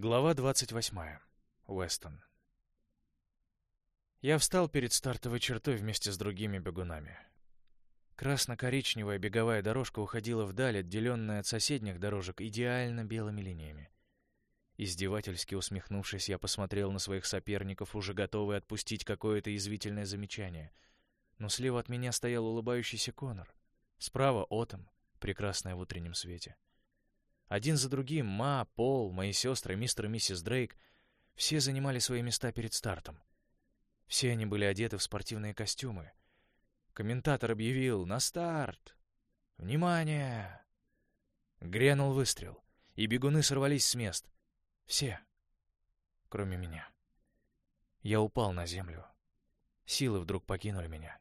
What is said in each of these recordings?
Глава 28. Уэстон. Я встал перед стартовой чертой вместе с другими бегунами. Красно-коричневая беговая дорожка уходила вдаль, отделенная от соседних дорожек идеально белыми линиями. Издевательски усмехнувшись, я посмотрел на своих соперников, уже готовый отпустить какое-то извительное замечание. Но слева от меня стоял улыбающийся Конор. Справа — Отом, прекрасная в утреннем свете. Один за другим Ма, Пол, мои сестры, мистер и миссис Дрейк все занимали свои места перед стартом. Все они были одеты в спортивные костюмы. Комментатор объявил «На старт!» «Внимание!» Грянул выстрел, и бегуны сорвались с мест. Все, кроме меня. Я упал на землю. Силы вдруг покинули меня.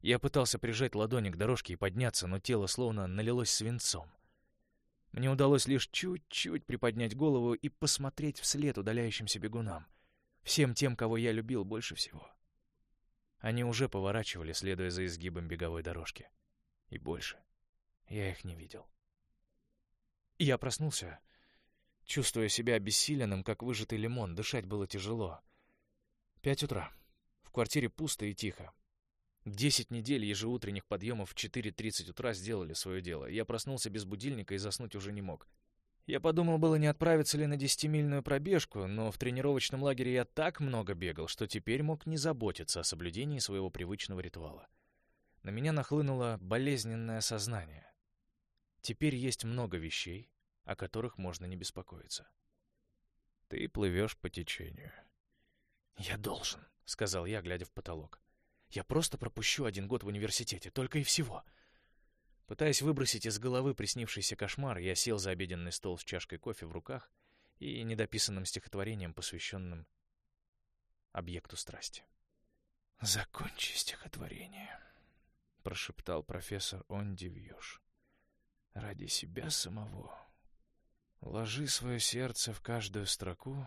Я пытался прижать ладони к дорожке и подняться, но тело словно налилось свинцом. Мне удалось лишь чуть-чуть приподнять голову и посмотреть вслед удаляющимся бегунам, всем тем, кого я любил больше всего. Они уже поворачивали, следуя за изгибом беговой дорожки. И больше я их не видел. Я проснулся, чувствуя себя обессиленным, как выжатый лимон, дышать было тяжело. Пять утра. В квартире пусто и тихо. Десять недель ежеутренних подъемов в 4.30 утра сделали свое дело. Я проснулся без будильника и заснуть уже не мог. Я подумал было, не отправиться ли на десятимильную пробежку, но в тренировочном лагере я так много бегал, что теперь мог не заботиться о соблюдении своего привычного ритуала. На меня нахлынуло болезненное сознание. Теперь есть много вещей, о которых можно не беспокоиться. Ты плывешь по течению. «Я должен», — сказал я, глядя в потолок. Я просто пропущу один год в университете, только и всего. Пытаясь выбросить из головы приснившийся кошмар, я сел за обеденный стол с чашкой кофе в руках и недописанным стихотворением, посвященным объекту страсти. «Закончи стихотворение», — прошептал профессор Онди Вьюш. «Ради себя самого. Ложи свое сердце в каждую строку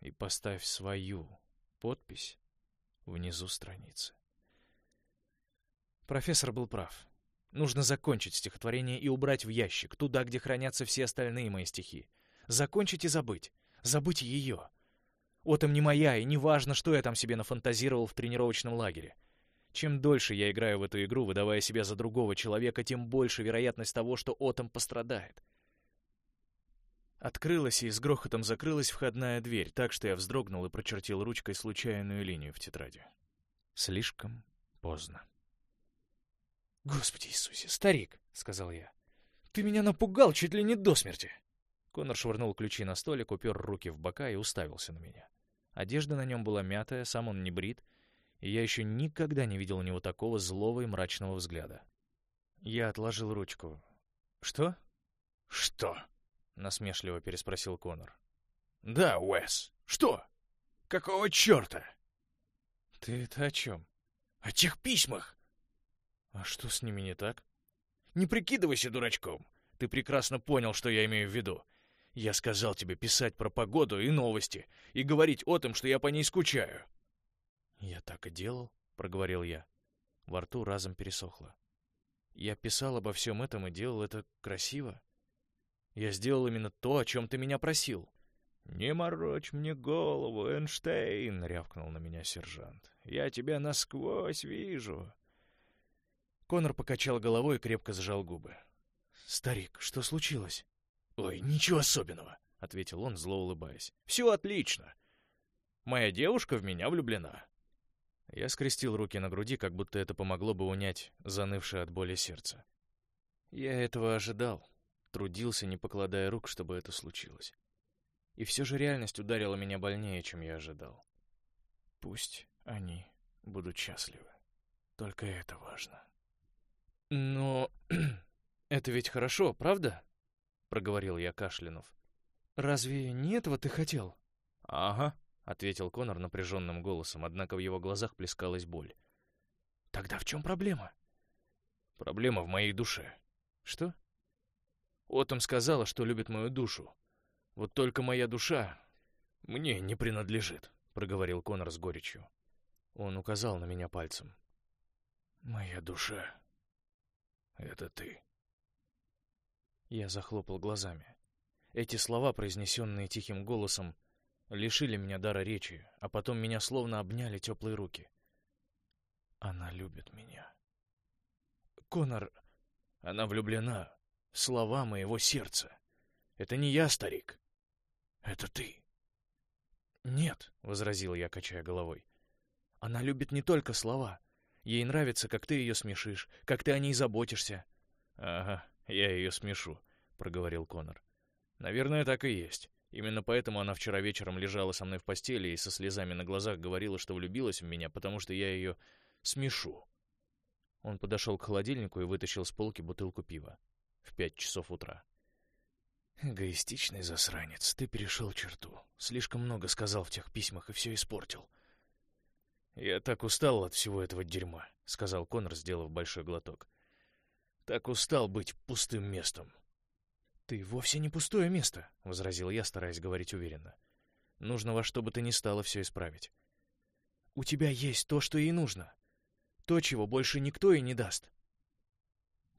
и поставь свою подпись внизу страницы». Профессор был прав. Нужно закончить стихотворение и убрать в ящик, туда, где хранятся все остальные мои стихи. Закончить и забыть. Забыть ее. Отом не моя, и не важно, что я там себе нафантазировал в тренировочном лагере. Чем дольше я играю в эту игру, выдавая себя за другого человека, тем больше вероятность того, что Отом пострадает. Открылась и с грохотом закрылась входная дверь, так что я вздрогнул и прочертил ручкой случайную линию в тетради. Слишком поздно. «Господи Иисусе, старик!» — сказал я. «Ты меня напугал чуть ли не до смерти!» Конор швырнул ключи на столик, упер руки в бока и уставился на меня. Одежда на нем была мятая, сам он не брит, и я еще никогда не видел у него такого злого и мрачного взгляда. Я отложил ручку. «Что?» «Что?» — насмешливо переспросил Конор. «Да, Уэс. Что? Какого черта?» «Ты это о чем?» «О тех письмах. А что с ними не так? Не прикидывайся дурачком. Ты прекрасно понял, что я имею в виду. Я сказал тебе писать про погоду и новости и говорить о том, что я по ней скучаю. Я так и делал, проговорил я. Во рту разом пересохло. Я писал обо всем этом и делал это красиво. Я сделал именно то, о чем ты меня просил. «Не морочь мне голову, Эйнштейн!» — рявкнул на меня сержант. «Я тебя насквозь вижу. Конор покачал головой и крепко сжал губы. «Старик, что случилось?» «Ой, ничего особенного», — ответил он, зло улыбаясь. «Все отлично. Моя девушка в меня влюблена». Я скрестил руки на груди, как будто это помогло бы унять занывшее от боли сердце. Я этого ожидал, трудился, не покладая рук, чтобы это случилось. И все же реальность ударила меня больнее, чем я ожидал. Пусть они будут счастливы. Только это важно. «Но это ведь хорошо, правда?» — проговорил я, кашлянув. «Разве не этого ты хотел?» «Ага», — ответил Конор напряженным голосом, однако в его глазах плескалась боль. «Тогда в чем проблема?» «Проблема в моей душе». «Что?» «Отом сказала, что любит мою душу. Вот только моя душа мне не принадлежит», — проговорил Конор с горечью. Он указал на меня пальцем. «Моя душа это ты. Я захлопал глазами. Эти слова, произнесенные тихим голосом, лишили меня дара речи, а потом меня словно обняли теплые руки. Она любит меня. Конор, она влюблена в слова моего сердца. Это не я, старик. Это ты. Нет, возразил я, качая головой. Она любит не только слова. Ей нравится, как ты ее смешишь, как ты о ней заботишься. Ага, я ее смешу, проговорил Конор. Наверное, так и есть. Именно поэтому она вчера вечером лежала со мной в постели и со слезами на глазах говорила, что влюбилась в меня, потому что я ее смешу. Он подошел к холодильнику и вытащил с полки бутылку пива. В пять часов утра. «Эгоистичный засранец, ты перешел черту. Слишком много сказал в тех письмах и все испортил». «Я так устал от всего этого дерьма», — сказал Конор, сделав большой глоток. «Так устал быть пустым местом». «Ты вовсе не пустое место», — возразил я, стараясь говорить уверенно. «Нужно во что бы то ни стало все исправить. У тебя есть то, что ей нужно. То, чего больше никто и не даст.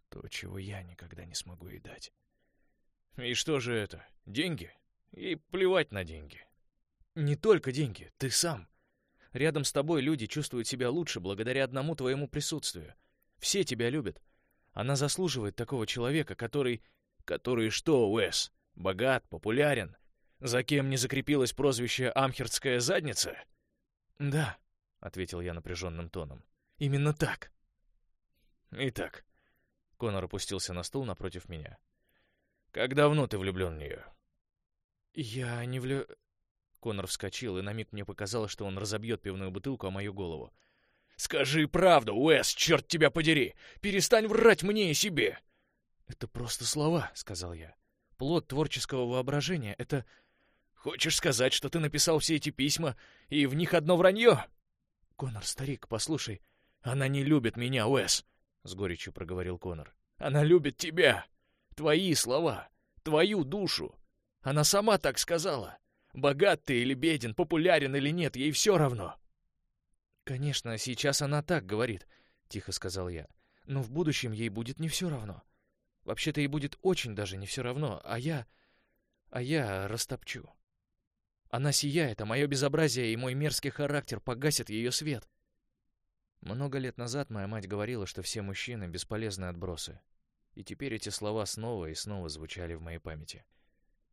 То, чего я никогда не смогу ей дать». «И что же это? Деньги? И плевать на деньги». «Не только деньги, ты сам. Рядом с тобой люди чувствуют себя лучше благодаря одному твоему присутствию. Все тебя любят. Она заслуживает такого человека, который... Который что, Уэс? Богат, популярен? За кем не закрепилось прозвище «Амхердская задница»? «Да», — ответил я напряженным тоном. «Именно так». «Итак», — Конор опустился на стул напротив меня. «Как давно ты влюблен в нее?» «Я не влю...» Конор вскочил, и на миг мне показалось, что он разобьет пивную бутылку о мою голову. «Скажи правду, Уэс, черт тебя подери! Перестань врать мне и себе!» «Это просто слова», — сказал я. «Плод творческого воображения — это...» «Хочешь сказать, что ты написал все эти письма, и в них одно вранье?» «Конор, старик, послушай...» «Она не любит меня, Уэс», — с горечью проговорил Конор. «Она любит тебя! Твои слова, твою душу! Она сама так сказала!» Богат ты или беден, популярен или нет, ей все равно. Конечно, сейчас она так говорит, тихо сказал я. Но в будущем ей будет не все равно. Вообще-то ей будет очень даже не все равно, а я... А я растопчу. Она сияет, а мое безобразие и мой мерзкий характер погасят ее свет. Много лет назад моя мать говорила, что все мужчины — бесполезные отбросы. И теперь эти слова снова и снова звучали в моей памяти.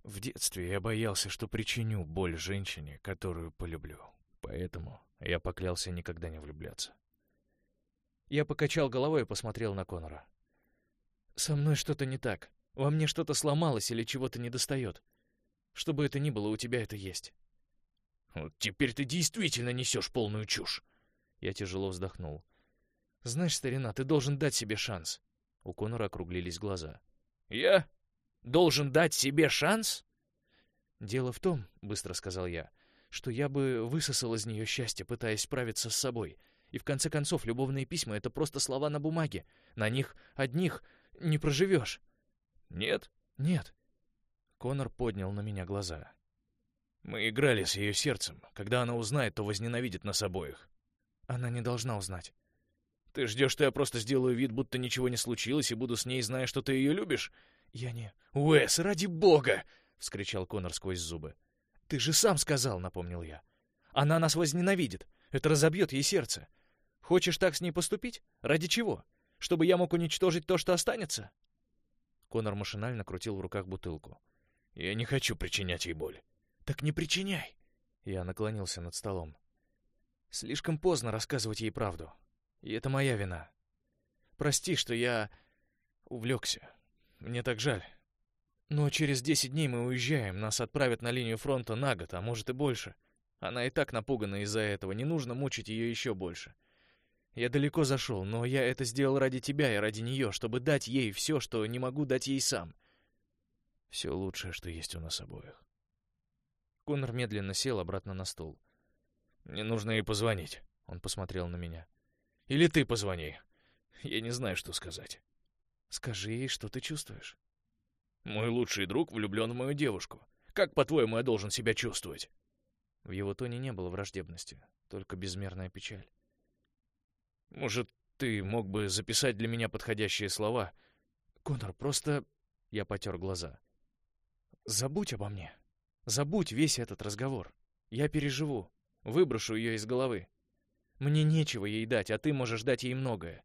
В детстве я боялся, что причиню боль женщине, которую полюблю. Поэтому я поклялся никогда не влюбляться. Я покачал головой и посмотрел на Конора. «Со мной что-то не так. Во мне что-то сломалось или чего-то недостает. Что бы это ни было, у тебя это есть». «Вот теперь ты действительно несешь полную чушь!» Я тяжело вздохнул. «Знаешь, старина, ты должен дать себе шанс». У Конора округлились глаза. «Я? Должен дать себе шанс? Дело в том, быстро сказал я, что я бы высосал из нее счастье, пытаясь справиться с собой. И в конце концов, любовные письма — это просто слова на бумаге. На них одних не проживешь. Нет? Нет. Конор поднял на меня глаза. Мы играли с ее сердцем. Когда она узнает, то возненавидит нас обоих. Она не должна узнать. Ты ждешь, что я просто сделаю вид, будто ничего не случилось, и буду с ней, зная, что ты ее любишь? «Я не...» «Уэс, ради бога!» — вскричал Конор сквозь зубы. «Ты же сам сказал», — напомнил я. «Она нас возненавидит. Это разобьет ей сердце. Хочешь так с ней поступить? Ради чего? Чтобы я мог уничтожить то, что останется?» Конор машинально крутил в руках бутылку. «Я не хочу причинять ей боль». «Так не причиняй!» Я наклонился над столом. Слишком поздно рассказывать ей правду. И это моя вина. Прости, что я увлекся. Мне так жаль. Но через десять дней мы уезжаем, нас отправят на линию фронта на год, а может и больше. Она и так напугана из-за этого, не нужно мучить ее еще больше. Я далеко зашел, но я это сделал ради тебя и ради нее, чтобы дать ей все, что не могу дать ей сам. Все лучшее, что есть у нас обоих. Конор медленно сел обратно на стул. «Мне нужно ей позвонить», — он посмотрел на меня. «Или ты позвони. Я не знаю, что сказать». Скажи ей, что ты чувствуешь. Мой лучший друг влюблен в мою девушку. Как, по-твоему, я должен себя чувствовать? В его тоне не было враждебности, только безмерная печаль. Может, ты мог бы записать для меня подходящие слова? Конор, просто... Я потер глаза. Забудь обо мне. Забудь весь этот разговор. Я переживу. Выброшу ее из головы. Мне нечего ей дать, а ты можешь дать ей многое.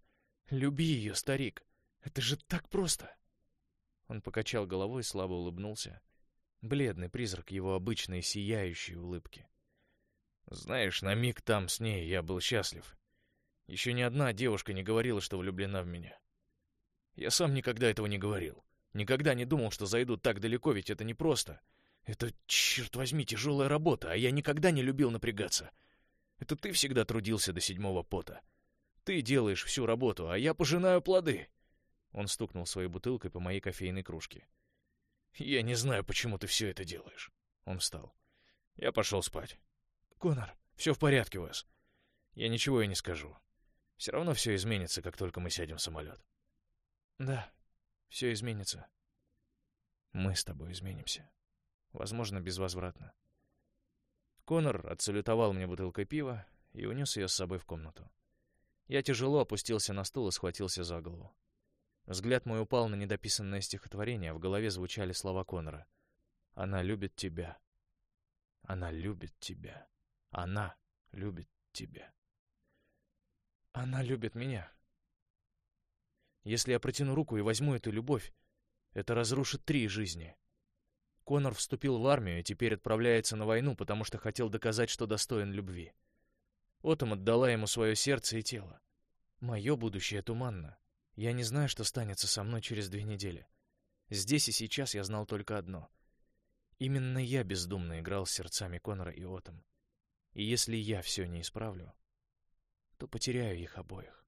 Люби ее, старик. Это же так просто. Он покачал головой, слабо улыбнулся. Бледный призрак его обычной сияющей улыбки. Знаешь, на миг там с ней я был счастлив. Еще ни одна девушка не говорила, что влюблена в меня. Я сам никогда этого не говорил. Никогда не думал, что зайду так далеко, ведь это непросто. Это, черт возьми, тяжелая работа, а я никогда не любил напрягаться. Это ты всегда трудился до седьмого пота. Ты делаешь всю работу, а я пожинаю плоды. Он стукнул своей бутылкой по моей кофейной кружке. Я не знаю, почему ты все это делаешь. Он встал. Я пошел спать. Конор, все в порядке у вас. Я ничего и не скажу. Все равно все изменится, как только мы сядем в самолет. Да, все изменится. Мы с тобой изменимся. Возможно, безвозвратно. Конор отсалютовал мне бутылкой пива и унес ее с собой в комнату. Я тяжело опустился на стул и схватился за голову. Взгляд мой упал на недописанное стихотворение, в голове звучали слова Конора. «Она любит тебя. Она любит тебя. Она любит тебя». Она любит меня. Если я протяну руку и возьму эту любовь, это разрушит три жизни. Конор вступил в армию и теперь отправляется на войну, потому что хотел доказать, что достоин любви. Отом отдала ему свое сердце и тело. Мое будущее туманно. Я не знаю, что станется со мной через две недели. Здесь и сейчас я знал только одно. Именно я бездумно играл с сердцами Конора и Отом. И если я все не исправлю, то потеряю их обоих.